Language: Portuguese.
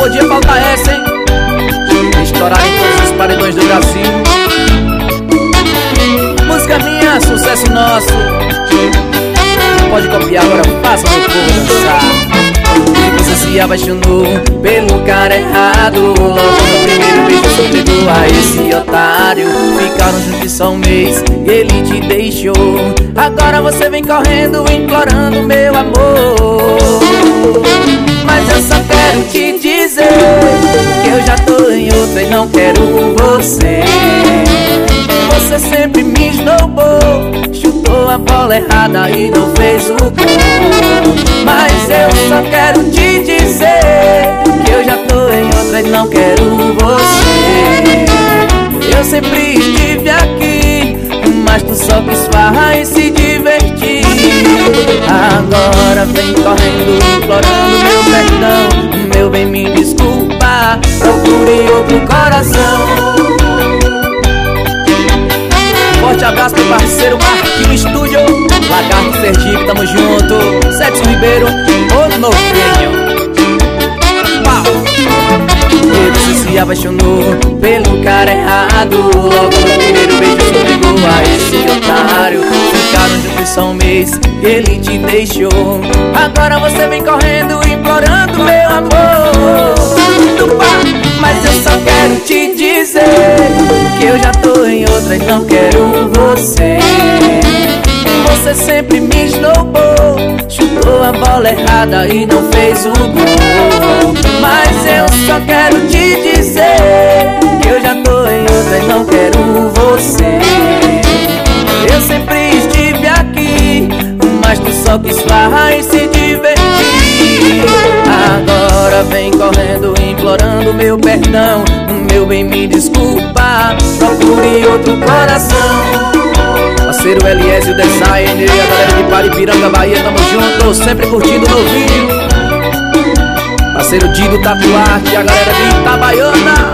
podia faltar essa, hein? Estourar em todos os paredões do Brasil. Música minha, sucesso nosso. Pode copiar, agora faça meu povo dançar. Você se apaixonou pelo cara errado. Logo no primeiro beijo entregou a esse otário. Ficaram juntos só um mês e ele te deixou. Agora você vem correndo, implorando meu amor. Mas eu só quero te dizer que eu já tô em outra e não quero você. Você sempre me esnobou, chutou a bola errada e não fez o gol. Mas eu só quero te dizer que eu já tô em outra e não quero você. Eu sempre estive aqui, mas tu só quis farra e se divertir. Agora vem correndo, implorando Procure outro coração. Forte abraço pro parceiro Marquinhos Estúdio. Lagarto Sergipe, tamo junto. Sexo Ribeiro, o novinho E você se apaixonou pelo cara errado. Logo no primeiro beijo se entregou a esse otário. Ficaram juntos só um mês ele te deixou. Agora você vem correndo quero te dizer Que eu já tô em outra e não quero você. Você sempre me esnobou Chutou a bola errada e não fez o gol. Mas eu só quero te dizer Que eu já tô em outra e não quero você. Eu sempre estive aqui Mas tu só quis farra e se divertir. Agora vem correndo, implorando meu perdão. Meu bem, me desculpa Procure outro coração. Parceiro Eliésio Design a galera de Paripiranga, Bahia, tamo junto Sempre curtindo novinho Parceiro Dido Tatuarte a galera de Itabaiana!